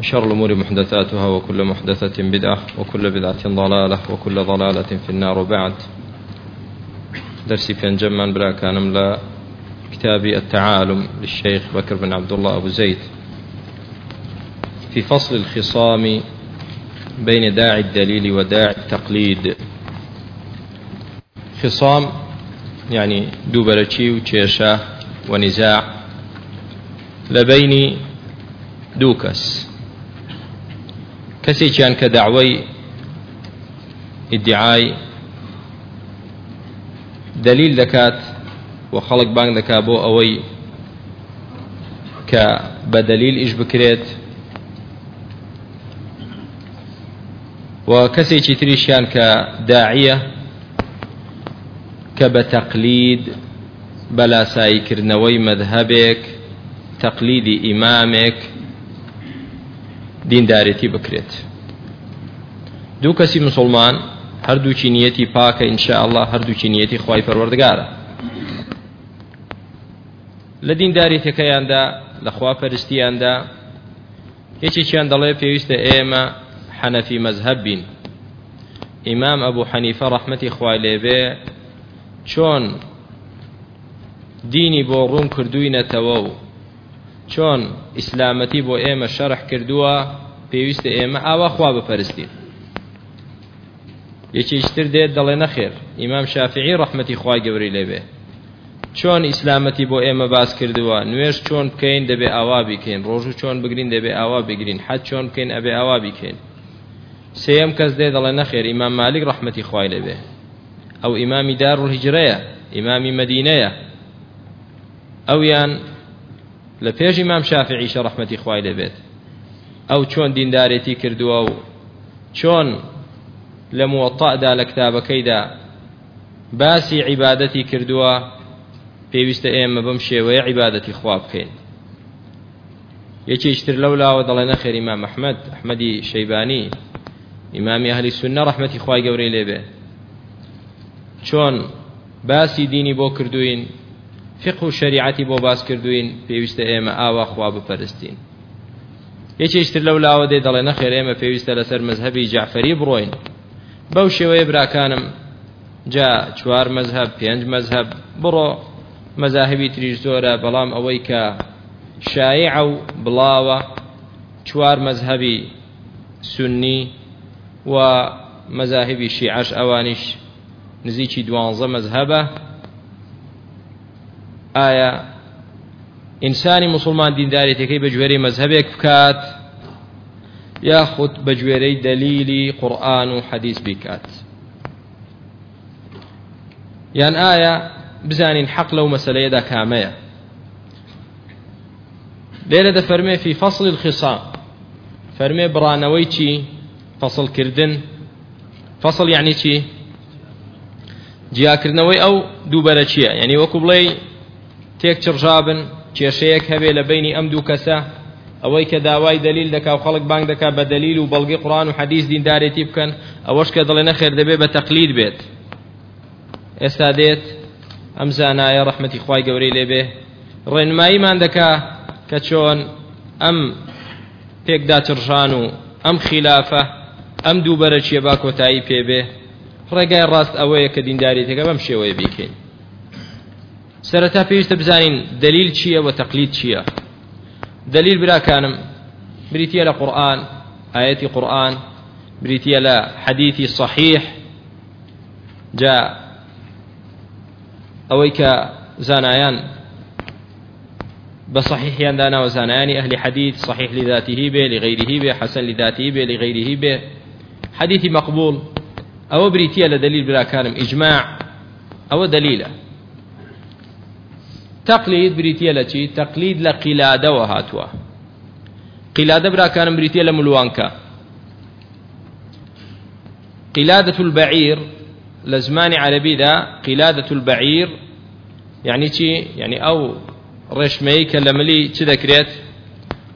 وشر الأمور محدثاتها وكل محدثة بدعة وكل بدعة ضلالة وكل ضلالة في النار. بعد درسي في جما بلا كان لا كتاب التعالم للشيخ بكر بن عبد الله أبو زيد. في فصل الخصام بين داعي الدليل وداعي التقليد. خصام يعني دوبلتشي وتشيشة ونزاع لبين دوكس. کەسێکیان کە داوای ئیدعای دلیل دەکات و خەڵک بانگ دەکات بۆ ئەوەی کە بە دلیل ئیش بکرێت و کەسێکی تریشیان کە داعیە کە بە تەقلید بەلاساییکردنەوەی مەذهبێک تەقلیدی ئیمامێک دیندارێتی بکرێت. دوو کەسی مسلمان هەردووچی نیەتی پاکە ئینشاءله هەردووچی نیەتی خی پەروەردگارە. لە دینداریتەکەیاندا لە خوا پەرستیاندا یەکێکیان دەڵێ پێویستە ئێمە حەنەفی مەزهب بین. ئیمام ئەبوو حەنیفە ڕەحمەتی خوای لێبێ چۆن دینی بۆ ڕوون کردوینەتەوە و چۆن ئیسلامەتی بۆ ئێمە شەرح کردووە پێویستە ئێمە ئاوا خوا بپەرستین. یەکێشتر دێت دەڵێ نەخێر ئیمام شافعی ڕەحمەتی خوای گەوری لێبێ چۆن ئیسلامەتی بۆ ئێمە باس کردووە نوێش چۆن بکەین دەبێ ئاوا بیکەین ڕۆژ و چۆن بگرین دەبێ ئاوا بگرین حەت چۆن بکەین ئەبێ ئاوا بیکەین. سێم کەس دێ دەڵێ نەخێر ئیمام مالک ڕەحمەتی خوای لێبێ ئەو ئیمامی دار و هیجرەیە ئیمامی مدینەیە. ئەویان لە پێشی مام شافعیشە ڕەحمەتی خوای لەبێت ئەو چۆن دیندارێتی کردووە و چۆن لە موەتەعدا لە کتابەکەیدا باسی عیبادەتی کردووە پێویستە ئێمە بەم شێوەیە عیبادەتی خوا بکەین. یەکێشتر لەو لاوە دەڵێ نەخێر ئیمام ئەحمەد ئەحمەدی شەیبانی ئیمامی ئەهلی سونە ڕەحمەتی خوای گەورەی لێبێ چۆن باسی دینی بۆ کردوین فقه و شریعەتی بۆ باس کردوین پێویستە ئێمە ئاوا خوا بپەرستین. یەکێشتر لەو لاوە دێ دەڵێ نەخێر ئێمە پێویستە لەسەر مەزهبی جعفەری بڕۆین. بەو شێوەیە براکانم جا چوار مەزهب پێنج مەزهب بڕۆ مەزاهبی تریش زۆرە بەڵام ئەوەی کە شایع و بڵاوە چوار مەزهبی سنی و مەزاهبی شیعش ئەوانیش نزیکی دوانزە مەزهبە. ئایا ئینسانی مسلمان دیندارێتەکەی بە گوێرەی مەزهبێک بکات یاخود بە گوێرەی دەلیلی قورآن و حەدیث بیکات؟ یان ئایا بزانین حەق لەو مەسلەیەدا کامەیە؟ لێرە دەفەرمێ فی فەصل الخصام. فەرمێ بڕانەوەی چی؟ فەصلکردن. فەصل یعنی چی؟ جیاکردنەوەی ئەو دووبەرە چییە؟ یعنی وەکو بڵێ تێک چڕژابن کێشەیەک هەبێ لە بینی ئەم دوو کەسە. ئەوەی کە داوای دلیل دەکا و خەڵک بانگ دەکا بە دلیل و بەڵگی قڕان و حەدیث دیندارێتی بکەن ئەوەش کە دڵێ نەخێر دەبێ بە تەقلید بێت. ئێستا دێت ئەم زانایە ڕەحمەتی خوای گەورەی لێبێ ڕێنماییمان دەکا کە چۆن ئەم پێکدا چڕژان و ئەم خلافە ئەم دووبەرە چیە با کۆتایی پێبێ ڕێگای ڕاست ئەوەیە کە دینداریتەکە بەم شێوەیە بیکەین. سەرەتا پێویستە بزانین دلیل چییە و تەقلید چییە؟ دلیل براکانم بریتە لە قورآن ئاەتی قورآن بریتە لە حەدیثی صحیح جا ئەوەی کە زانایان بصحيح دانا أهل حديث صحيح لذاته به لغيره به حسن لذاته به لغيره به حديث مقبول أو بريتيا لدليل بلا كان إجماع أو تقليد بريتيا لشي تقليد لقلادة وهاتوا قلادة برا كان بريتيا لملوانكا قلادة البعير لزمان عربي ذا قلادة البعير يعني چی؟ يعني أو ڕێشمەی کە لە ملی چ دەکرێت؟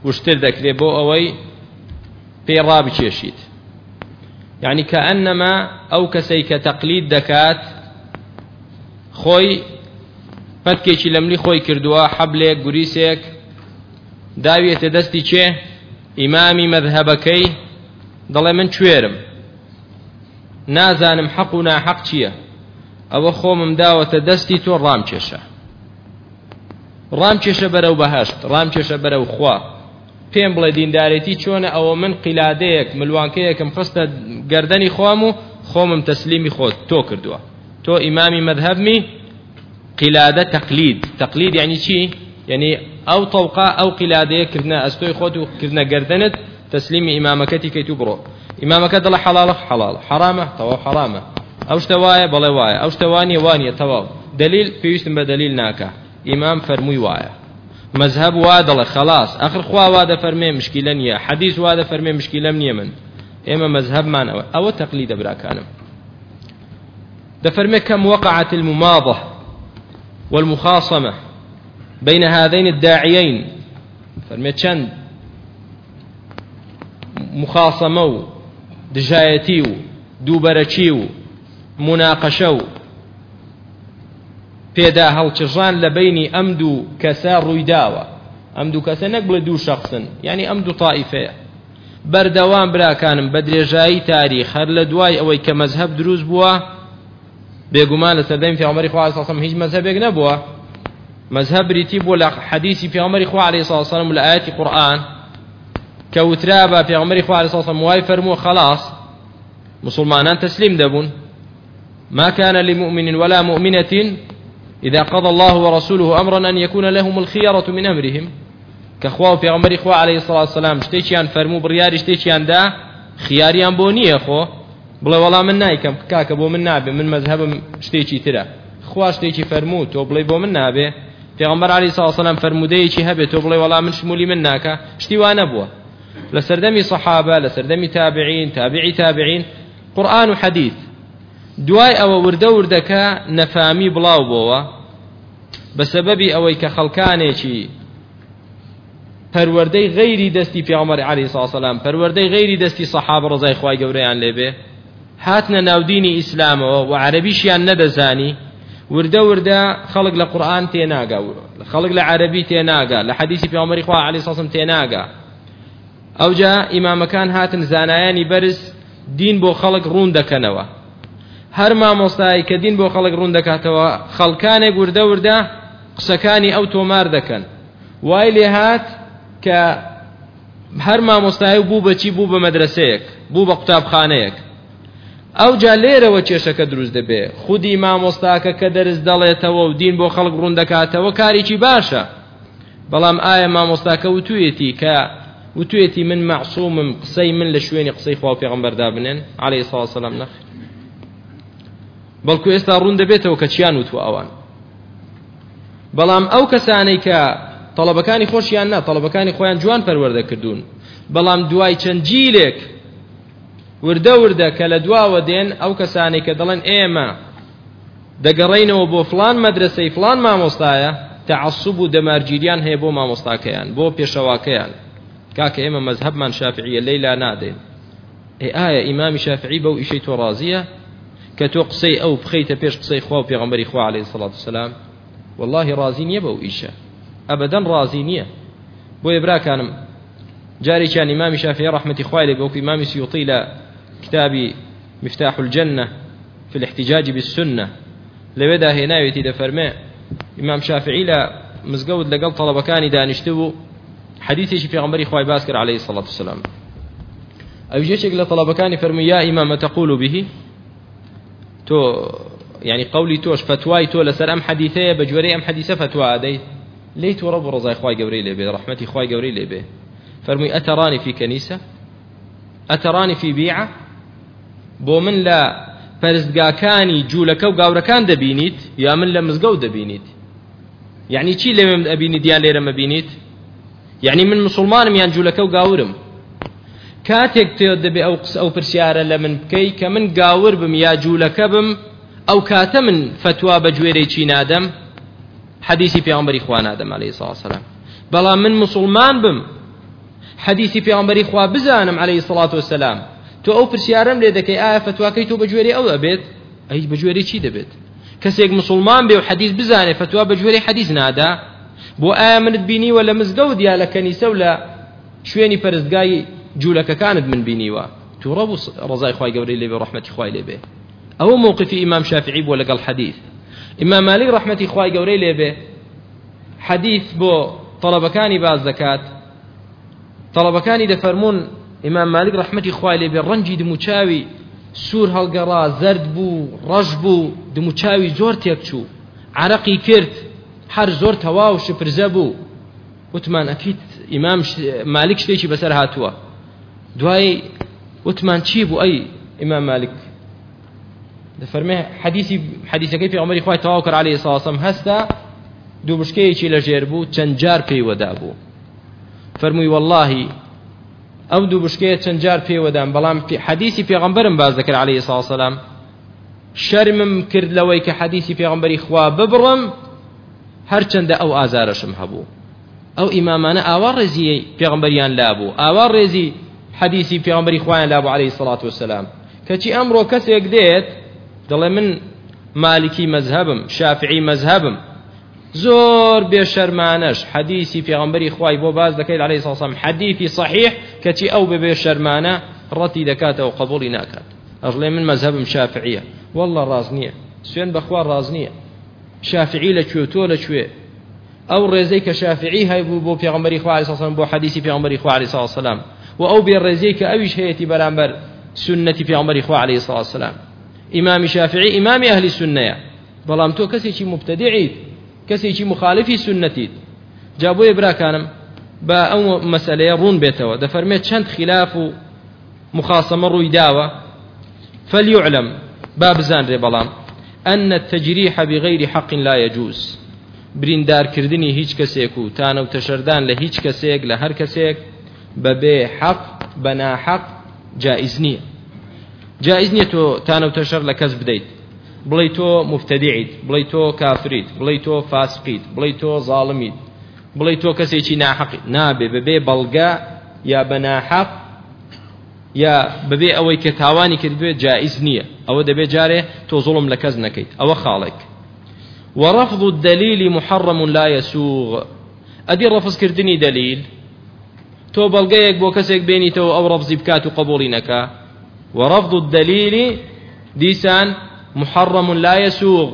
وشتر دەکرێت بۆ ئەوەی پێی ڕابچێشیت. یعنی کە ئەنەما ئەو کەسەی کە تەقلید دەکات خۆی پەتکێکی لە ملی خۆی کردووە حەبلێک گوریسێک. داویێتە دەستی چێ؟ ئیمامی مەذهبەکەی. دەڵێ من کوێرم؟ نازانم حەق و ناحەق چییە؟ ئەوە خۆمم داوەتە دەستی تۆ ڕام کێشە ڕام کێشە بەرەو بەهشت ڕام کێشە بەرەو خوا. پێم بڵێ دیندارێتی چۆنە ئەوە من قیلادەیەک ملوانکەیەکم خستە گردەنی خۆم و خۆمم تەسلیمی خۆت تۆ کردووە. تۆ ئیمامی مەذهبمی قیلادە تەقلید تەقلید یعنی چی یعنی ئەو تەوقا ئەو قیلادەیە کردنە ئەستۆی خۆت و کردنە گردنت تەسلیمی ئیمامەکەتی کەیت و بڕۆ ئیمامەکە دڵە حەڵاڵە حەڵاڵ حرامە تەواو حرامە ئەو شتە وایە بەڵێ وایە ئەو شتە وانیە وانیە تەواو دلیل پێویستم بە دلیل ناکە ئیمام فەرمووی وایە مذهب وا دەڵێ خلاص. ئەخر خوا وا دەفەرمێ مشکیلە نییە حەدیث وا دەفەرمێ مشکیلەم نییە من. ئێمە مذهبمان ئەوە ئەوە تەقلیدە براکانم دەفەرمێ كم وقعت المماضة. والمخاصمة بين هذين الداعيين. فرمي چەند مخاصمە و دژایەتی و دووبەرەچی و مناقەشە و پێدا هەڵچژان لە بینی ئەم دوو کەسە ڕوویداوە ئەم دوو کەسە نەک بڵێ دوو لە دوای ئەوەی کە مەزهب دروست بووە بێگومان لە سەردەمی پیامەری خوا سەسم هیچ مەزهبێک نەبووە مەزهب بریتی بۆ لە حەدیسی پیامەری خوا عليه سەسەلم لە ئاەتی قورآن کە وترا بە عليه سەسەم وای فەرمووە خلاص. مسلمانان تسلیم دەبوون ما كان لمؤمن ولا مؤمنة إذا قضى الله ورسوله أمرا أن يكون لهم الخيرة من أمرهم. كخوا في غمر إخوة عليه الصلاة والسلام شتيشيان فرمو بريار شتيشيان دا خياريان بونية خو بڵێ وەڵام من نایکەم کاکە بۆ من نابێ من مەذهبم شتێکی ترە. خوا شتێکی فەرموو تۆ بڵێ بۆ من نابێ. پێغمبەر علی ساڵسەلام فەرمودەیەکی هەبێت تۆ بڵێ وەڵام من شمولی من ناکە. شتی وا نەبووە. لە سەردەمی سەحابە لە سەردەمی تابعین تابعی تابعین قورآن و حەدیث. دوای ئەوە وردە وردەکە نەفامی بڵاو بۆەوە بە سەبەبی ئەوەی کە خەڵکانێکی پەروەردەی غەیری دەستی پیامەری علی ساسەلام پەروەردەی غەیری دەستی سەحاب ڕزای خوای گەورەیان لێبێ. هاتنە ناودینی ئیسلامەوە و عەربیشیان نەدەزانی وردە وردە خەڵک لە قورآن تێناگا خەڵک لە عەربی تێناگا لە حەدیسی پیامەری خوا علی ساسم تێناگا. ئەوجا ئیمامەکان هاتن زانایانی بەرز دین بۆ خەڵک ڕوون دەکەنەوە. هەر مامۆستایی کە دین بۆ خەڵک ڕوون دەکاتەوە خەڵکانێک وردە وردە قسەکانی ئەو تۆمار دەکەن. وای لێ هات کە هەر مامۆستایی بوو بەچی بوو بە مەدرسەیەک بوو بە قوتابخانەیەک. ئەو جا لێرەوە کێشەکە دروست دەبێ. خودی مامۆستاکە کە دەرز دەڵێتەوە و دین بۆ خەڵک ڕوون دەکاتەوە کارێکی باشە؟ بەڵام ئایا مامۆستاکە وتوێتی کە وتوێتی من معسوومم قسەی من لە شوێنی قسەی خوا پێغەمبەردا بنێن عليه سڵ سلام نەخ. بەڵکو ئێستا ڕوون دەبێتەوە کە چیان وتوە ئەوان؟ بەڵام ئەو کەسانەی کە تەڵەبەکانی خۆشیان نا تەڵەبەکانی خۆیان جوان پەروەردە کردوون بەڵام دوای چەند جیلێک وردە وردە کە لە دواوە دێن ئەو کەسانی کە دەڵێن ئێمە دەگەڕینەوە بۆ فلان مەدرسەی فلان تعصب و دەمارگیریان هەیە بۆ مامۆستاکەیان بۆ پێشەواکەیان. کاکە ئێمە مەذهبمان شافعیە لەیلا نادێن. ئێ ئایا ئیمامی شافعی بەو ئیشەی تۆ ڕازیە؟ کە تۆ قسەی ئەو بخەیتە پێش قسەی خوا و پێغەمبەری خوا عليه الصلاة والسلام والله ڕازی نییە بەو ئیشە. ئەبەدەن ڕازی نییە. بۆیە براکانم جارێکیان ئیمامی شافعی ڕحمەتی خوای لێ بەوکو ئیمامی سیوطی کتابی مفتاح الجنة في الاحتجاج بالسنة. لەوێدا هێناوێتی دەفەرمێ ئیمام شافعی لە مزگەوت لەگەڵ تەڵەبەکانی دانیشتە بوو حەدیسی پێغەمبەری خوای باس کرد عليه الصلاة والسلام. أو جيشك لطلبكاني فرمي يا إمام تقول به؟ تۆ یەعنی قەولی تۆش فەتوای تۆ لەسەر ئەم بە جۆری ئەم حەدیسە فەتوا دەدەیت ڕەب ڕەزای خوای گەورەی لێ بێ ڕەحمەتی خوای گەورەی لێ بێ فەرمووی أتراني في كنيسة؟ أتراني في بيعة؟ بۆ من لە پەرستگاکانی جوولەکە و گاورەکان دەبینیت یا من لە مزگەوت دەبینیت؟ یعنی چی لێمە ئەبینی دیان لێرە مەبینیت؟ یعنی من مسلمانم یان جوولەکە و گاورم. کاتێک تێ دەبێ ئەو قس ئەو پرسیارە لە من بکەی کە من گاور بم یا جوولەکە بم ئەو کاتە من فتوا بە گوێرەی نادەم؟ حەدیسی پێغەمبەری خوا نادەم عەلەیهی سڵام بەڵام من مسلمان بم. حەدیسی پێغەمبەری خوا بزانم عەلەیهی سڵات وسلام تۆ ئەو پرسیارم لێ دەکەی ئایا فتواکەی تۆ بە گوێرەی ئەو ئەبێت ئەی بە گوێرەی چی دەبێت؟ کەسێک مسلمان بێ و حەدیث بزانێ فتوا بە گوێرەی حەدیث نادا؟ بۆ ئایا منت بینیوە لە مزگەوت یا لە کەنیسە و لە شوێنی پەرستگای جوولەکەکانت من بینیوە؟ تو ڕەبوو ڕزای خی گەورەی لێبێ ڕحمەتی خی لێبێ ئەوە مووقفی ئیمام شافعی بۆ لەگەڵ حەدیث. ئیمام مالی ڕحمەتی خوای گەورەی لێبێ حەدیث بۆ طلبەکانی باز دەکات. طلبەکانی دەفەرمونون ئیمام مالک ڕحمەتی خوای لێبێ ڕەنجی دموچاوی سوور هەڵگەڕا زرد بوو ڕەش بوو دموچاوی زۆر تێک چوو. عرەقی کرد هەر زۆر تەواو شپرزە بوو. وتمان ئەکیت ئیمام مالک شتێکی بەسەر هاتووە. دوای وتمان چی بوو؟ ئەی ئیمام مالک. دەفەرمێ حەدیسی حەدیسەکەی پێغەمبەری خوای تەواو کرد عەلەیهی سڵاسەم هەستا دوو بشکەیەکی لە ژێر بوو چەند جار پێی وەدا بوو. فەرمووی والله ئەو دوو بشکەیە چەند جار پێوەدام بەڵام حەدیسی پێغەمبەرم باز دەکرد عەلەیهی سڵاسەلام شەرمم کرد لەوەی کە حەدیسی پێغەمبەری خوا ببڕم هەرچەندە ئەو ئازارەشم هەبوو. ئەو ئیمامانە ئاوا ڕێزی پێغمبەریان لابوو. ئاوا ڕێزی حەدیسی پێغمبەری خوایان لابوو عليه الصلاة والسلام کەچی ئەمڕۆ کەسێک دێت دەڵێ من مالکی مەذهبم شافعی مەذهبم. زۆر بێشەرمانەش. حەدیسی پێغمبەری خوای بۆ باز دەکەیت عليه سڵسم حەدیسی صحیح کەچی ئەو ببێ شەرمانە ڕەتی دەکاتەوە قبولی ناکات. ئەژڵێ من مەذهبم شافعیە. والله ڕاز نییە. سوێن بەخوا ڕاز نییە. شافعی لەکوێ تۆ لەکوێ ئەو ڕێزەی کە شافعی هەیبوو بۆ پێغمبەری خوا سەسم بۆ حەدیسی پێغمبەری خوا علیه السلام و ئەو بێ ڕێزەی کە ئەویش هەیەی بەرامبەر سنەتی پێغمبەری خوا علیه السلام ئیمامی شافعی ئیمامی ئەهلی سنەیە. بەڵام تۆ کەسێکی مبتدعیت کەسێکی مخالفی سنەتیت جا بۆیە براکانم بە ئەو مەسلەیە ڕوون بێتەوە. دەفەرمێت چەند خلاف و مخاصمە فليعلم باب زان بلام أن التجريح بغير حق لا يجوز. بریندارکردنی هیچ کەسێک و تانە و تەشەردان لە هیچ کەسێک لە هەر کەسێک بەبێ حەق بە ناحەق جائز نییە. جائز نییە تۆ تانە بڵێ تۆ مفتەدیعیت بڵێ تۆ کافریت بڵێ تۆ فاسقیت بڵێ تۆ زاڵمیت بڵێ تۆ کەسێکی ناحەقی نابێ بەبێ بەڵگا یا بە ناحەق یا بەبێ ئەوەی کە تاوانی کردوێت جائز نییە. ئەوە دەبێت جارێ تۆ زوڵم لە کەس نەکەیت. ئەوە خاڵێک. ورفض الدليل محرم لا يسوغ. ئەدی ڕەفزکردنی دلیل تۆ بەڵگەیەک بۆ کەسێک بێنیتەوە ئەو ڕەفزی بکات و قبولی نەکە ورفض الدليل دیسان محرم لا يسوغ.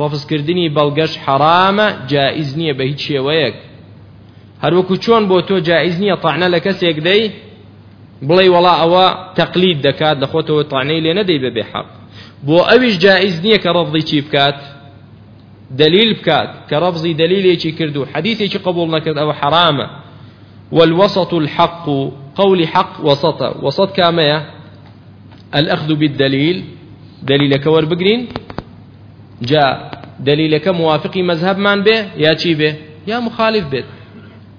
ڕەفزکردنی بەڵگەش حرامە جائز نییە بە هیچ شێوەیەک. هەروەکو چۆن بۆ تۆ جائز نییە تاعنە لە کەسێک دەی؟ بڵێ وڵا ئەوە تەقلید دەکات دەخۆتەوە تاانەی لێ نەدەی بەبێ حەق بۆ ئەویش جائز نییە کە ڕەفضی چی بکات؟ دليل بكات كرفض دليل يجي كردو حديث يجي قبول والوسط الحق قول حق وسط وسط كامية الأخذ بالدليل. دليلك وربقرين جاء دليلك موافقي مذهب من به يا چي به يا مخالف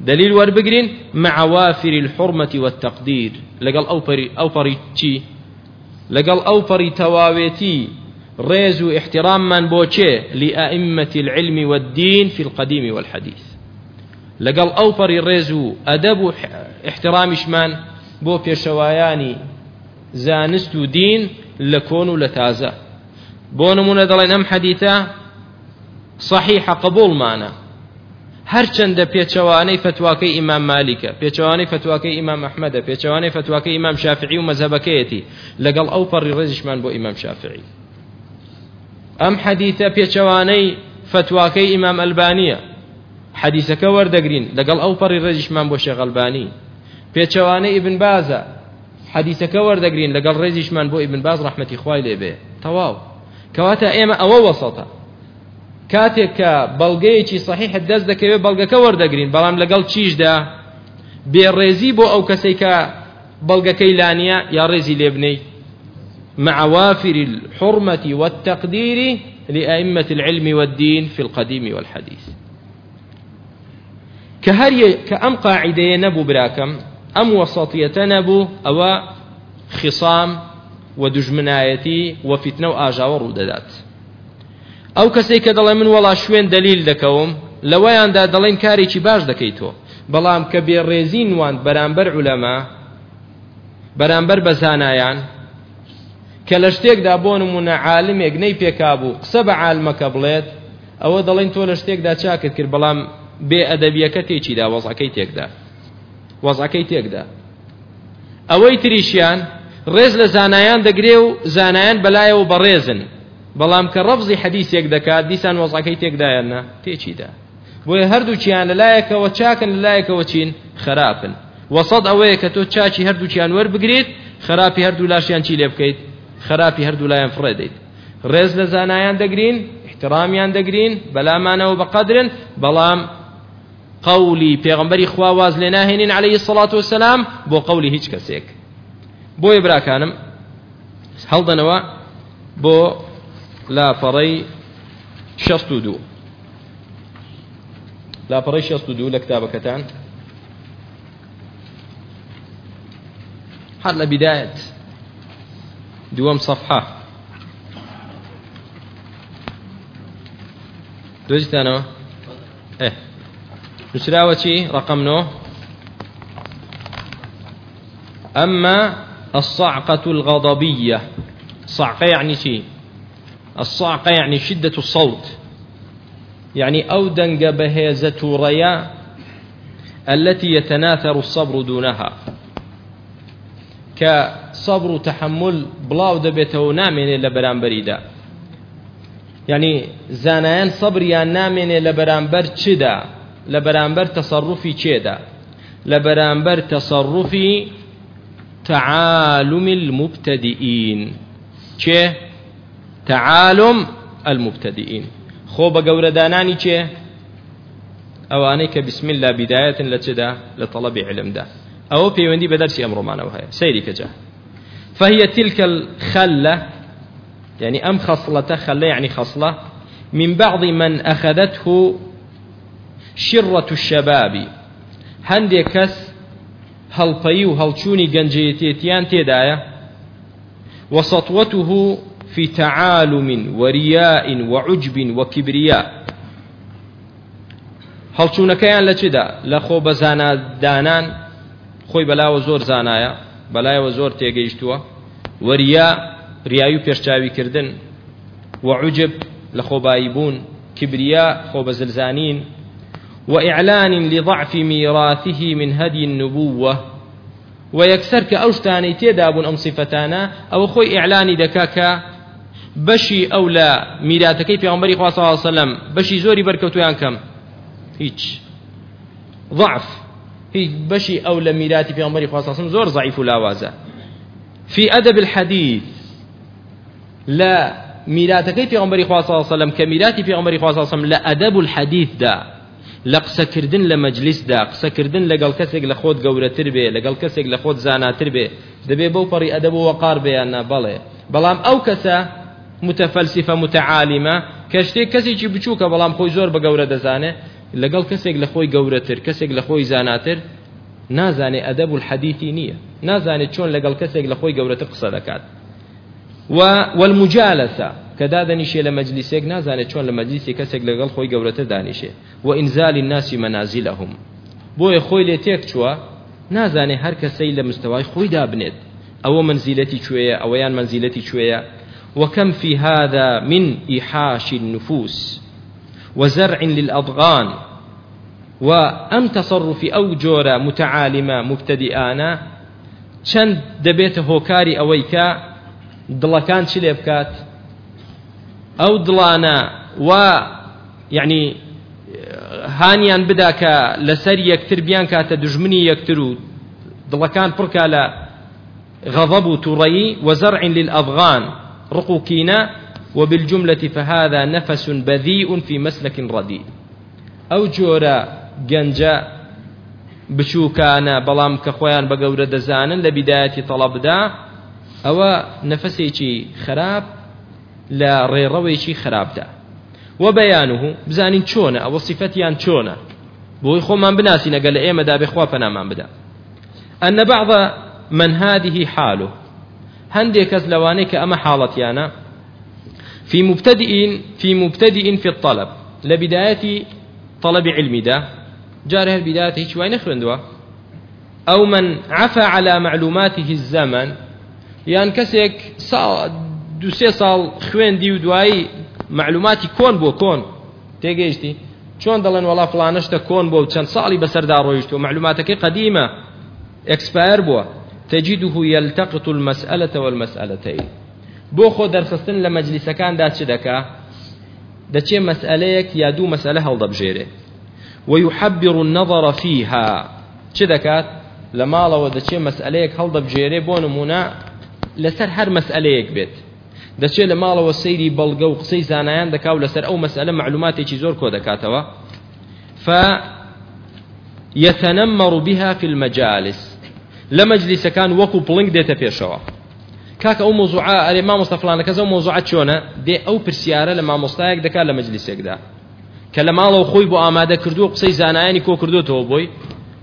دليل وربقرين مع وافر الحرمة والتقدير. لقال أوفري أوفري چي لقال أوفري تواويتي ڕێز و احتراممان بۆ چێ؟ لئائمة العلم والدين في القديم والحديث. لەگەڵ ئەو پەڕی ڕێز و ئەدەب و احترامیشمان بۆ پێشەوایانی زانست و دین لە کۆن و لە تازە. بۆ نمونە دەڵێن ئەم حەدیتە صحیحە قبولمانە. هەرچەندە پێچەوانەی فتواکەی ئیمام مالیکە پێچەوانەی فتواکەی ئیمام ئەحمەدە پێچەوانەی فتواکەی ئیمام شافعی و مەزەبەکەیەتی لەگەڵ ئەو پەڕی ڕێزیشمان بۆ ئیمام شافعی. ئەم حەدیثە پێچەوانەی فتواکەی ئیمام ئەلبانیە. حەدیثەکە وەردەگرین لەگەڵ ئەو پەڕی ڕێزیشمان بۆ شێغەلبانی پێچەوانەی ئیبن بازە حەدیثەکە وەردەگرین لەگەڵ ڕێزیشمان بۆ ئیبن باز ڕەحمەتی خوای لێبێ تەواو کەواتە ئێمە ئەوە وەسەتە کاتێک کە بەڵگەیەکی صحیح دەست دەکەوێت بەڵگەکە وەردەگرین بەڵام لەگەڵ چیشدا بێڕێزی بۆ ئەو کەسەی کە بەڵگەکەی لانیە یا ڕێزی لێبنەی مع وافر الحرمة والتقدير لأئمة العلم والدين في القديم والحديث. كهري كأم قاعدة نبو براكم؟ ئەم وەسەڵتیەتە نەبوو ئەوە خیسام و دژمنایەتی و فیتنە و ئاژاوە ڕوودەدات. ئەو کەسێک کە دەڵێ من وەڵا شوێن دلیل دەکەوم لەوەیاندا دەڵێن کارێکی باش دەکەیتەوە بەڵام کە بێڕێزی نواند بەرامبەر عولەما بەرامبەر بە زانایان کە لە شتێکدا بۆ نمونە عالمێک نەی پێکابوو قسە بە عالمەکە بڵێت ئەوە دەڵێن تۆ لە شتێکدا چاکت کرد بەڵام بێ ئەدەبیەکە تێکیدا وەزەکەی تێکدا. وەزەکەی تێکدا. ئەوەی تریشیان ڕێز لە زانایان دەگرێ و زانایان بەلایەوە بەڕێزن. بەڵام کە ڕەبزی حەدیسێک دەکات دیسان وەزەکەی تێکدایەنە تێچیدا. بۆیە هەردووچیان لەلایەکەوە چاکن لەلایەکەوە چین؟ خراپن. وەسەد ئەوەیە کە تۆ چاچی هەردووچیان وەربگریت خراپی هەردوو لاشیان چی لێ بکەیت؟ خراپی هەردوو لایەن فڕێدەیت ڕێز لە زانایان دەگرین احترامیان دەگرین بەلامانەوە بەقدرن بەڵام قولی پێغمبەری خوا واز لێ ناهێنین عليه الصلاة والسلام بۆ قولی هیچ کەسێک. بۆیە براکانم هەڵدەنەوە بۆ لاپەڕەی شەست و دوو لاپەڕەی شەست و دوو لە کتابەکەتان. هەر لە بدایەت دووەم صفحە دۆزیتانەوە؟ نووسراوە چی ڕقم نۆ أما الصعقة الغضبية صعقة يعني شيء الصعقة يعني شدة الصوت. يعني أو دنج بهيزة ريا التي يتناثر الصبر دونها. كصبر تحمل بلاو دبيته نامين لبران بريدا يعني زانایان سەبریان نامێنێ لە بەرامبەر چدا لە بەرامبەر تەسەڕوفی چێدا؟ تەسەڕوفی تعالم المبتدئين چێ؟ تعالم المبتدئين خۆ بە گەورەدانانی چێ؟ ئەوانەی بسم الله بداية لە چدا لە طلبی علمدا. ئەوە پەیوەندی بە دەرسی ئەمڕۆمانەوە هەیە. سەیری کەجا فهي تلك الخلة يعني أم خصلة خلة يعني خصلة من بعض من أخذته شرة الشباب. هندي كس هەڵپەی و هەڵچوونی گەنجەتێتیان تێدایە؟ وسطوته في تعالم ورياء وعجب وكبرياء. هەڵچوونەکەیان لە چدا لە خۆ بە زانادانان. خۆی بەلاوە زۆر زانایە بەلایەوە زۆر تێگەیشتووە. وەریا ریایی و پێشچاویکردن. وعجب لە خۆبایی بوون. كبرياء خۆ بەزلزانین وإعلان لضعف ميراثه من هدي النبوة. ويكسر كأوشتاني تيدابون أم صفتانا أو خوي إعلاني دكاكا بشي أو لا ميراثكي في عمري صلى الله عليه وسلم. بشي زوري بركوتو كم هيج. ضعف. هي بشي أو لا في عمري صلى الله عليه وسلم. زور ضعيف لا وازا في أدب الحديث لا میراتەکەی پێغمبەری خوا سلم کە میراتی پێغمبەری خوا سلم لە ئەدەب و الحەدیثدا لە قسەکردن لە مەجلیسدا قسەکردن لەگەڵ کەسێک لە خۆت گەورەتر بێ لەگەڵ کەسێک لە خۆت زاناتر بێ. دەبێ بەو پەڕی ئەدەب و وەقار بێیاننا بەڵێ بەڵام ئەو کەسە متەفەلسفە متعالیمە کە شتێک کەسێکی بچووکە بەڵام خۆی زۆر بە گەورە دەزانێ لەگەڵ کەسێک لە خۆی گەورەتر کەسێک لە خۆی زاناتر نازانێ ئەدەب و الحەدیثی نییە. نازانێت چۆن لەگەڵ کەسێک لە خۆی گەورەتر قسە دەکات. والمجالسة كدا دانيشي لمجلسيك نازاني چون لمجلسي كسك لغل خوي قورة دانيشي وإنزال الناس منازلهم. بۆیە خۆی لێ تێک چووە نازانێ هەر کەسەی لە مستەوای خۆی دابنێت. وكم في هذا من إيحاش النفوس وزرع للأضغان. وأم تصرف أو جورة متعالمة مبتدئانة چەند دەبێتە هۆکاری ئەوەی کە دڵەکان چ لێ بکات؟ ئەو دڵانە و یعنی هانیان بدا کە لەسەر یەکتر بیان کاتە دژمنی یەکتر و دڵەکان پڕکە غضب توڕەیی وزرع للأضغان رقوكينا وبالجملة فهذا نفس بذيء في مسلك رديء. أو جورا جنجا بچووکانە بەڵام کە خۆیان بە گەورە دەزانن لە بیدایەتی تەڵەبدا ئەوە خراپ لە ڕێڕەوێکی خراپدا وە بەیانه بزانین چۆنە؟ ئەوە سیفەتیان چۆنە؟ بۆی خۆمان بناسی نەگە لە ئێمەدا بێخوا پەنامان بدا أن بعض من هذه حاله. كز لوانيك أما حالتيانا في مبتدئ في مبتدئ في الطلب. لبداية طلب علم دا جاره البداية هيك وين خوێندووە أو من عفى على معلوماته الزمن يعني كسك دو سێ ساڵ خوێندی و دوایی معلوماتی کۆن بۆ کۆن؟ تێگەیشتی. چۆن دەڵێن وڵا فلانشتە کۆن بۆ چەند ساڵی بەسەردا ڕۆیشتوە معلوماتەکەی قدیمە ئەکسپایر بووە. تجده يلتقط المسألة والمسألتين. بۆ خۆ دەرخستن لە مەجلیسەکاندا چ دەکا؟ دەچێ مەسئلەیەک یا دوو مەسئلە هەڵدەبژێرێ. ويحبر النظر فيها. چ دەکات لە ماڵەوە دەچێ مەسئلەیەک هەڵدەبژێرێ بۆ نمونە لەسەر هەر مەسئلەیەک بێت. دەچێت لە ماڵەوە سەیری بەڵگە و قسەی زانایان دەکا و لەسەر ئەو مەسئلە معلوماتێکی زۆر کۆ دەکاتەوە. ف يتنمر بها في المجالس لە مەجلیسەکان وەکو پڵنگ دێتە پێشەوە. کاکە ئەو مۆزوع ئەرێ مامۆستا فلانەکەس ئەو مۆزوعات چۆنە؟ دێ ئەو پرسیارە لە مامۆستایەک دەکات لە مەجلیسێکدا. کە لە ماڵەوە خۆی بۆ ئامادە کردو قسەی زانایانی کۆ کردوتەوە بۆی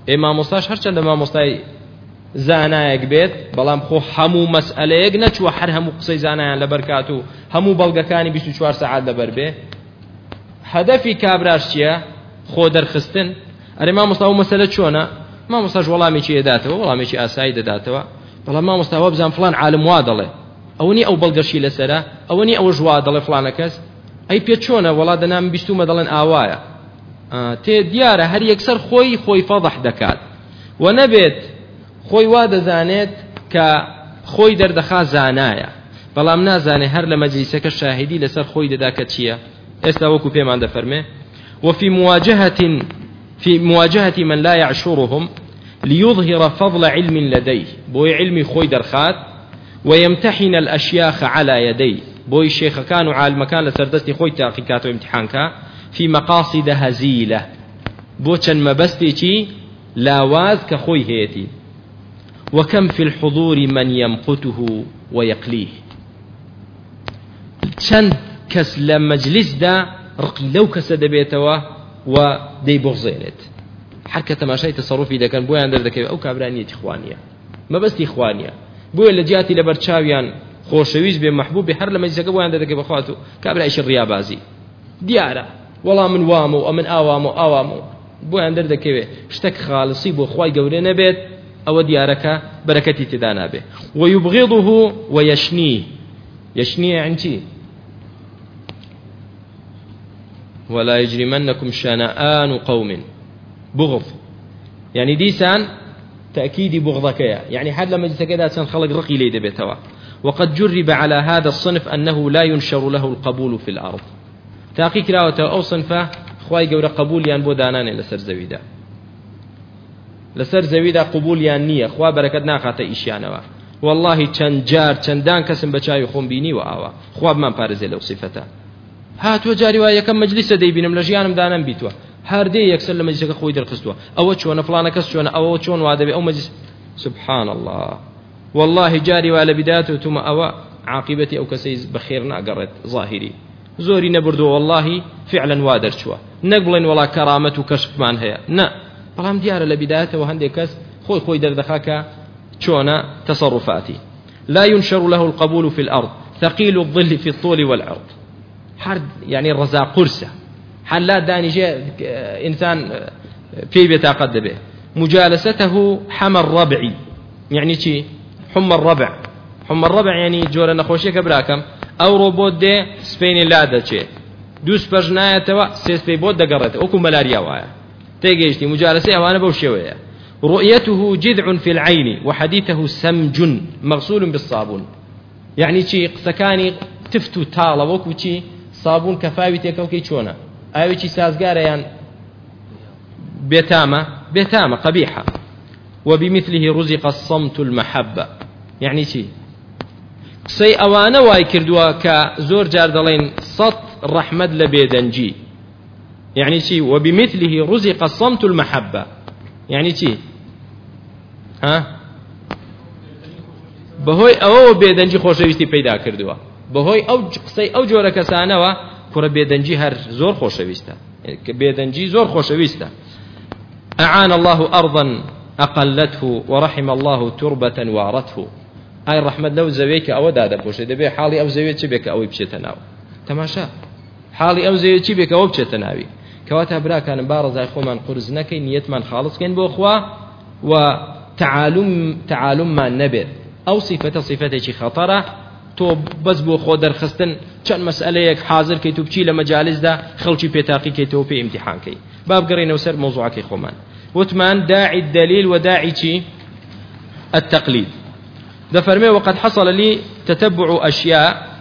ئێ مامۆستاش هەرچەندە مامۆستای زانایەک بێت بەڵام خۆ هەموو مەسئلەیەک نەچووە هەر هەموو قسەی زانایان لەبەر کات و هەموو بەڵگەکانی 24 سعات لەبەر بێ. هەدەفی کابراش چییە؟ خۆ دەرخستن. ئەرێ مامۆستا و مەسەلە چۆنە؟ مامۆستاش وەڵامێکی ئێداتەوە وەڵامێکی ئاسایی دەداتەوە؟ بەڵام مامۆستاوە بزان فلان عالم وا دەڵێ. ئەو نی ئەو بەڵگەشی لەسرە ئەوە نی ئەوە ژوا دەڵێ فلانە کەس. ئەی پێ چۆنە؟ وڵا دەنام بیستومە دەڵێن ئاوایە. تێ دیارە هەر یەکسەر خۆی خۆی فەضح دەکات. و نەبێت خۆی وا دەزانێت کە خۆی دەردەخا زانایە. بەڵام نازانێ هەر لە مەجلیسەکە شاهدی لەسەر خۆی دەدا کە چییە؟ ئێستا وەکو پێمان دەفەرمێ. وفي مواجهة في مواجهة من لا يعشرهم ليظهر فضل علم لديه بوي علمي خوي درخات ويمتحن الأشياخ على يديه بوي الشيخ كان عالم كان لسردستي خوي تحقيقات وامتحانك في مقاصد هزيلة بوشن مبستي لاواز كخوي هيتي وكم في الحضور من يمقته ويقليه. چەند کەس لە مەجلیسدا ڕقی لەو کەسە دەبێتەوە و دەیبغزێنێت حرکە تەماشای تەسەڕفی دەکەن بۆیان دەردەکەوێت ئەو کابرانیەتی خوانیە مەبەستی خوانیە بۆیە لە جیاتی لە بەرچاویان خۆشەویست بێ محبوب بێ هەر لە مەجلسەکە بۆیان دەردەکەی بەخوات و کابرایشی ڕیابازی دیارە وەڵام من وامە و ئەمن ئاوام و ئاوام و بۆیان دەردەکەوێت شتێک خاڵسی بۆ خی گەورە نەبێت ئەوە دیارەکە بەرەکەتی تێدا نابێ ويبغضه ويشنيه. يشنيه عن چی ولا يجرمنكم شنآن قوم. بغض. يعني ديسان تأكيد بغضك. يعني حد لما جيت كذا سن خلق رقي لي دبيتوا. وقد جرب على هذا الصنف أنه لا ينشر له القبول في الأرض. تاقي كراوة أو صنفه خواي قبول يان بودانان لسر زويدا لەسەر زەویدا قوبولیان نییە خوا بەرەکەت ناخاتە ئیشیانەوە. والله چەند جار چەندان کەسم بە چاوی خۆم بینی و ئاوە خوابمان پارێزێ لەو سیفەتە. هاتووە جاری وای یەکەم مەجلیسە دەیبینم لە ژیانم دانم بیتوە هەردەی یەکسەر لە مەجلیسەکە خۆی دەرخستووە. ئەوە چۆنە فلانە کەس چۆنە ئەوە چۆن وا دەبێ؟ ئەو مەجلیس سبحان الله والله جاری وا لە بدات و تومە ئەوە عاقبەتی ئەو کەسەی بەخێر ناگەڕێت ظاهری زۆری نەبردو والله فعلا وا دەرچووە. نەک بڵێن وڵا کەرامەت و کەشفمان هەیە. نه بەڵام دیارە لە بدایەتەوە هەندێک کەس خۆی خۆی دەردەخاکە چۆنە لا ينشر له القبول في الأرض ثقيل الظل في الطول والعرض. حرد يعني الرزا قرسة. حلا دانيجي إنسان في بيتاقد به. مجالسته حمى الربع. يعني شي؟ حمى الربع. حمى الربع يعني كبراكم. أو روبوت دي سبيني لادا شي دوس برجناية سيسبي بود دقرت أوكو ملاريا وايا. تيجيشتي مجالسة وأنا بوشيوية رؤيته جذع في العين وحديثه سمج مغسول بالصابون. يعني شي قسكاني تفتو تالا وكو شي صابون كفاوي تيكو كي چونا أيوه شي سازگاره يعني بيتامة بيتامة قبيحة وبمثله رزق الصمت المحبة. يعني شي قسەی ئەوانە وای کردووە کە زۆر جار دەڵێن سەد ڕەحمەد لە بێدەنجی. يعني شي وبمثله رزق الصمت المحبة. يعني شي. ها؟ بەهۆی ئەوە بێدەنجی خۆشەویستی پەیدا کردووە. بەهۆی ئەو قسەی ئەو جۆرە کەسانەوە کوڕە بێدەنجی هەر زۆر خۆشەویستە. بێدەنجی زۆر خۆشەویستە. ئەعان الله أرضا أقلته ورحم الله تربة وارته. ئای ڕەحمد لەو زەوەیەکە ئەوە دادەپۆشێت. دەبێت حاڵی ئەو زەوێت چ بێکە ئەوەی بچێتە ناو؟ تەماشا. حاڵی ئەو زەوێت چی بێکە ئەوە بچێتە ناوی؟ کەواتە براکانم با ڕزای خۆمان قرز نەکەی نیەتمان خاڵسکەین بۆ خوا و تعالم تعالممان نەبێت ئەو سیفەتە سیفەتێکی خەتەرە تۆ بەس بۆ خۆ دەرخستن چەند مەسئلەیەک حاضر کەیت و بچی لە مەجالسدا خەڵکی پێتاقی کەیتەوە پێ ئیمتحانکەی بگەڕێنەوە سەر مۆزوعەکەی خۆمان. وتمان داعي الدليل وداعي التقليد ده فرمي وقد حصل لي تتبع أشياء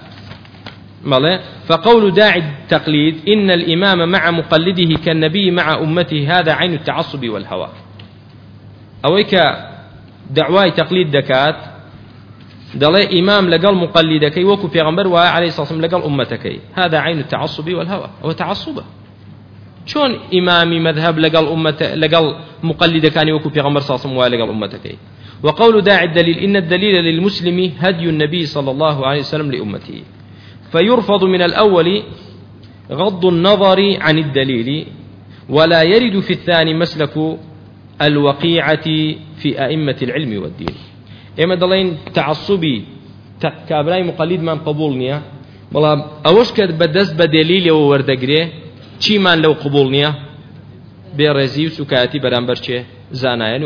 ماله فقول داعي التقليد إن الإمام مع مقلده كالنبي مع أمته هذا عين التعصب والهوى. أويك دعواي تقليد دكات؟ دڵێ إمام لقل مقلدكي وكو پیغمبر وایە عليه الصلاة والسلام لقل أمتكي هذا عين التعصب والهوى هو تعصبه شون إمامي مذهب مقلدكاني وكو پیغمبر صلى الله عليه وسلم لقل أمتكي وقول داعي الدليل إن الدليل للمسلم هدي النبي صلى الله عليه وسلم لأمته. فيرفض من الأول غض النظر عن الدليل ولا يرد في الثاني مسلك الوقيعة في أئمة العلم والدين. إما دلين تعصبي كابراي مقلد من قبول نيا بەڵام ئەوەش کرد بەدەست بە دلیلەوە وەردەگرێ چیمان لەو قبول نییە بێڕێزی و سوکایەتی بەرامبەر چێ زانایەن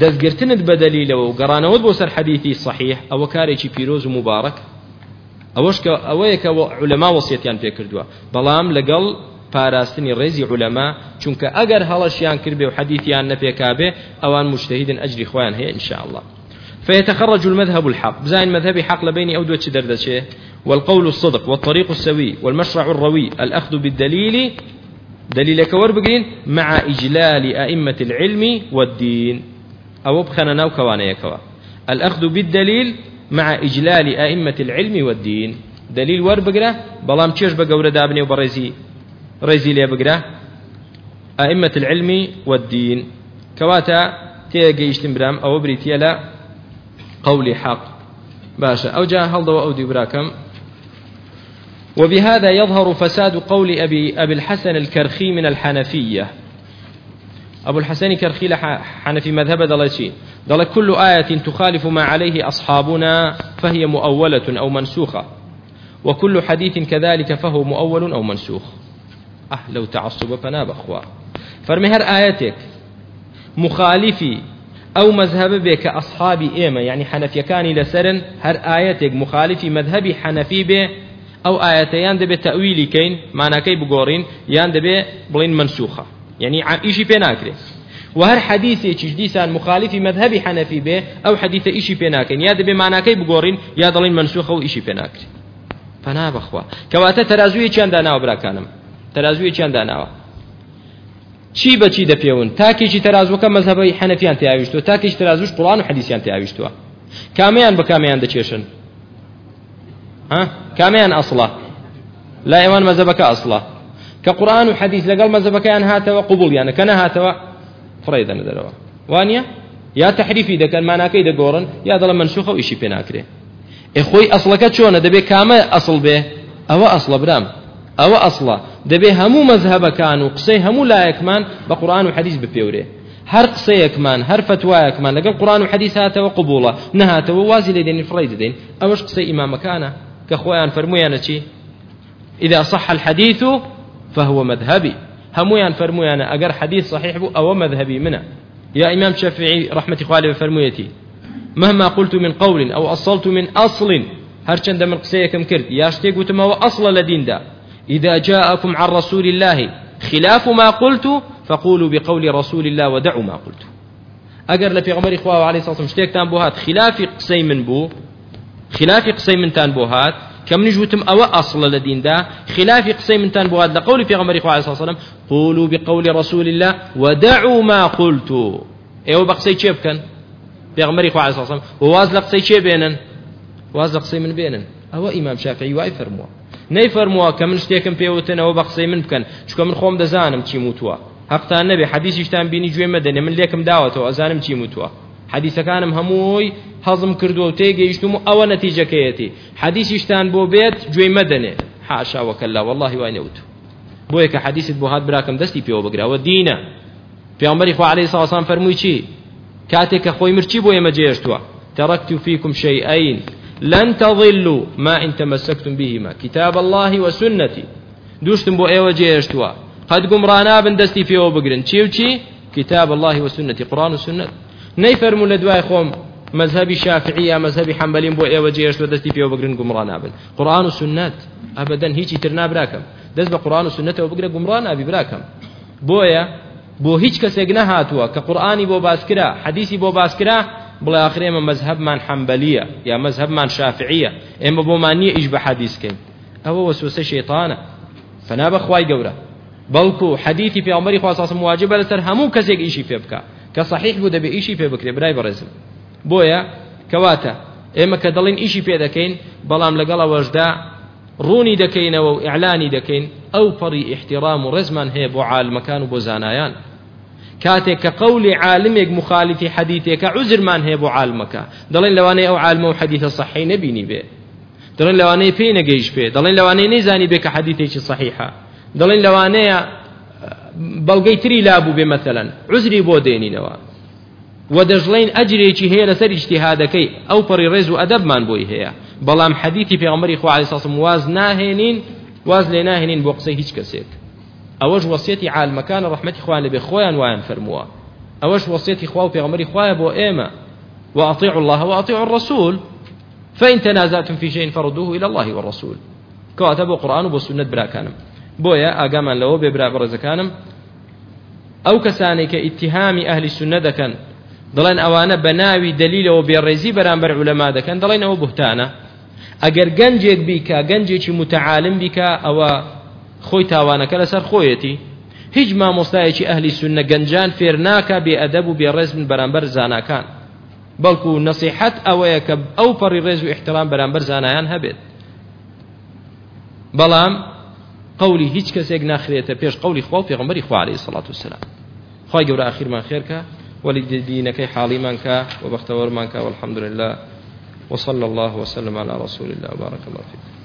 دەستگرتنت بە دەلیلەوە و گەڕانەوەت بۆ سەر حەدیثی صحیح ئەوە کارێکی پیرۆز و مبارەک. ئەوەش کە ئەوەیە کە علەما وەسیەتیان پێ کردووە بەڵام لەگەڵ پاراستنی ڕێزی علەما چونکە ئەگەر هەڵەشیان کرد بێ و حەدیثیان نەپێکابێ ئەوان خۆیان هەیە إن شاء الله فيتخرج المذهب الحق. بزاين مذهبي حق لبين أو دوتش دردشة والقول الصدق والطريق السوي والمشرع الروي. الأخذ بالدليل. دليل كور بقين مع إجلال أئمة العلم والدين. أو بخنا ناو كوانيكوا الأخذ بالدليل مع إجلال أئمة العلم والدين. دليل ور بقرة؟ بلام تشيش بقورة دابني وبرزي رزي لي بقرة. أئمة العلم والدين. كواتا تيجي برام أو بريتيا لا قولي حق. باشا أو جاء هل أو دي براكم. وبهذا يظهر فساد قول أبي, أبي الحسن الكرخي من الحنفية. أبو الحسن كرخي حنفي مذهب دلتي دل كل آية تخالف ما عليه أصحابنا فهي مؤولة أو منسوخة. وكل حديث كذلك فهو مؤول أو منسوخ. أه لو تعصب فناب أخوة فرمهر آياتك. مخالفي أو مذهب بك أصحابي إيما يعني حنفي كان لسرن. هر آياتك. مخالفي مذهبي حنفي به أو آياتيان دبي تأويلي كين. معنى كي بقورين. يان دبي بلين منسوخة. یعنی ئیشی پێ ناکرێت و هەر حەدیثێکیش دیسان مخالفی مذهبی حەنەفی بێ ئەو حەدیثە ئیشی پێ ناکەین. یا دەبێ ماناکەی بگۆڕین یا دەڵین منسوخە و ئیشی پێ ناکرێت پەنا بەخوا. کەواتە تەرازوی چیاندا ناوە براکانم؟ تەرازوی چیاندا ناوە؟ چی بەچی دەپێون؟ تاکێکی تەرازوەکە مەذهبی حەنەفیان تیاویشتوە تاکێک تەرازوش قوڵان و حەدیسیان تیاویشتوە کامیان بە کامیان دەچێشن؟ کامیان ئەسڵە لا ئێوان مەذهبەکە ئەسڵە کە قورآن و حەدیث لەگەڵ مەزەبەکەیان هاتەوە قوبوڵیانە کە نەهاتەوە فڕێ دەنە دەرەوە وانە یا تحریفی دەکەن ماناکەی دەگۆڕن یا دەڵە منشوخە و ئیشی پێ ناکرێ ئێخۆی ئەسڵەکە چۆنە دەبێت کامە ئەسڵ بێ ئەوە ئەسڵە برام ئەوە ئەسڵە دەبێ هەموو مەزهبەکان و قسەی هەموو لایەکمان بە قورآن و حەدیث بپێورێ هەر قسەیەکمان هەر فتوایەکمان لەگەڵ قورآن و حەدیث هاتەوە قبوڵە نەهاتەوە وازی لێ دێنی فڕی دەدەین ئەوەش قسەی ئیمامەکانە کە خۆیان فەرمویانە چی إذا صح الحديث فهو مذهبي. همويان فرمويان أجر حديث صحيح بو أو مذهبي منه يا إمام شافعي رحمة خوالي فرمويتي مهما قلت من قول أو أصلت من أصل هرچند من قسيكم كرد ياشتي قلت ما هو أصل لدين دا إذا جاءكم عن رسول الله خلاف ما قلت فقولوا بقول رسول الله ودعوا ما قلت. أجر لفي عمر إخوة عليه الصلاة والسلام شتيك بوهات خلاف قسي من بو خلاف قسي من تان بوهات كم نجوتم أو أصل لدين دا؟ خلاف قسي من تان بوهات لقول في عمر إخوة عليه الصلاة والسلام قولوا بقول رسول الله ودعوا ما قلت. أيوه بقسي كيف كان في عمر إخوة عليه الصلاة والسلام. وواز لقسي كيف بينن؟ واز لقسي من بينن؟ أو إمام شافعي وأي فرموه نەیفەرمووە کە من شتێکم پێوتنەوە بە قسەی من بکەن چکە من خۆم دەزانم چی وتووە حەقتان نەبێ حەدیسیشتان بینی گوێ مەدەنێ من لێکم داوەتەوە چی وتووە حەدیسەکانم هەمووی هەزم کردو و تێگەیشتم و ئەوە نەتیجەکەیەتی. حەدیسیشتان بۆ بێت گوێ مەدەنێ. حاشاوەکەلا والله وای نەوت. بۆیە کە حەدیست بۆ هات براکەم دەستی پێوە بگراوە دینە. پیامبەری خوا عليه ساسان فەرمووی چی؟ کاتێک کە خۆی مرچی بۆ ئێمە جێشتووە. فيكم شيئين لن تضلوا ما إن تمسكتم بهما كتاب الله وسنتي دوشتم بو أيوه جيشتوا قد قمرانا بن دستي في وبقرن چي وچي كتاب الله وسنتي قرآن وسنة نيفرمو لدواي خوم مذهبي شافعية مذهبي حنبلين بو أيوه جيشتوا دستي في وبقرن قمرانا بن قرآن وسنة أبدا هيجي ترنا براكم دەست بە قڕان و سنتەوە بگرە گومڕان ئابی براکەم. بۆیە بۆ هیچ کەسێک نەهاتووە کە قورآانی بۆ باسکرا حەدیسی بۆ باسکرا بڵێ آخر ئێمە مەذهبمان حەمبەلیە یا مەذهبمان شافعیە. ئێمە بۆمان نییە ئیش بە حەدیسکەین ئەوە وەسوسە شەیطانە فنا بەخوای گەورە. بەڵکو حەدیثی پێغەمبەری خوا ساسم واجبە لەسەر هەموو کەسێک ئیشی پێ بکە. کە صحیح بوو دەبێ ئیشی پێ بکرێ برای بەڕێزم. بۆیە کەواتە ئێمە کە دەڵین ئیشی پێ دەکەین بەڵام لەگەڵ ئەوەشدا ڕوونی دەکەینەوە و ئیعلانی دەکەین ئەو پەڕی احترام و ڕێزمان هەیە بۆ عالمەکان و بۆ زانایان. کاتێک کە قولی عالمێک مخالفی حەدیثێکە عزرمان هەیە بۆ عالمەکە. دەڵێن لەوانەیە ئەو عالمە و حەدیثە صحی نەبینی بێ. دەڵێن لەوانەیە پێی نەگەیش پێ دەڵێن لەوانەیە نەیزانی بێ کە حەدیثێکی صحیحە. دەڵێن لەوانەیە بەڵگەی تری لابوو بێ مەثلەن عزری بۆ دێنینەوە. و دەژڵین ئەجرێکی هەیە لەسەر ئیجتیهادەکەی. ئەو پەڕی ڕێز و ئەدەبمان بۆی هەیە. بەڵام حەدیثی پێغەمبەری خوا علیه السلام واز ناهێنین واز لێ ناهێنین بۆ قسەی هیچ کەسێک. ئەوەش وەسیەتی عالمەکان ڕەحمەتی خوان لەبێ خۆیان وایان فەرمووە. ئەوەش وەسیەتی خوا و پێغەمبەری خوایە بۆ ئێمە. وأطيعوا الله وأطيعوا الرسول. فإن تنازعتم في شيء فردوه إلى الله والرسول. كاتب قرآن وسنة برا كانم بويا أقاما لو ببرا برزكانم أو كساني كاتهام أهل السنة دكن دەڵێن ئەوانە بە ناوی دلیلەوە بێڕێزی بەرامبەر عولەما دەکەن دەڵێن ئەوە بوهتانە ئەگەر گەنجێک بیکە گەنجێکی متعالم بیکە ئەوە خۆی تاوانەکە لەسەر خۆیەتی. هیچ مامۆستایەکی ئەهلی سونە گەنجان فێر ناکە بێ ئەدەب و بێڕێز من بەرامبەر زاناکان. بەڵکو نەسیحەت ئەوەیە کە ئەو پەڕی ڕێز و احترام بەرامبەر زانایان هەبێت. بەڵام قولی هیچ کەسێک ناخرێتە پێش قولی خوا و پێغمبەری خوا عليه الصلاة والسلام. خی گەورە ئاخیرمان خێرکە حالي منك وبختور منك والحمد لله وصلى الله وسلم على رسول الله وبارك الله فيك.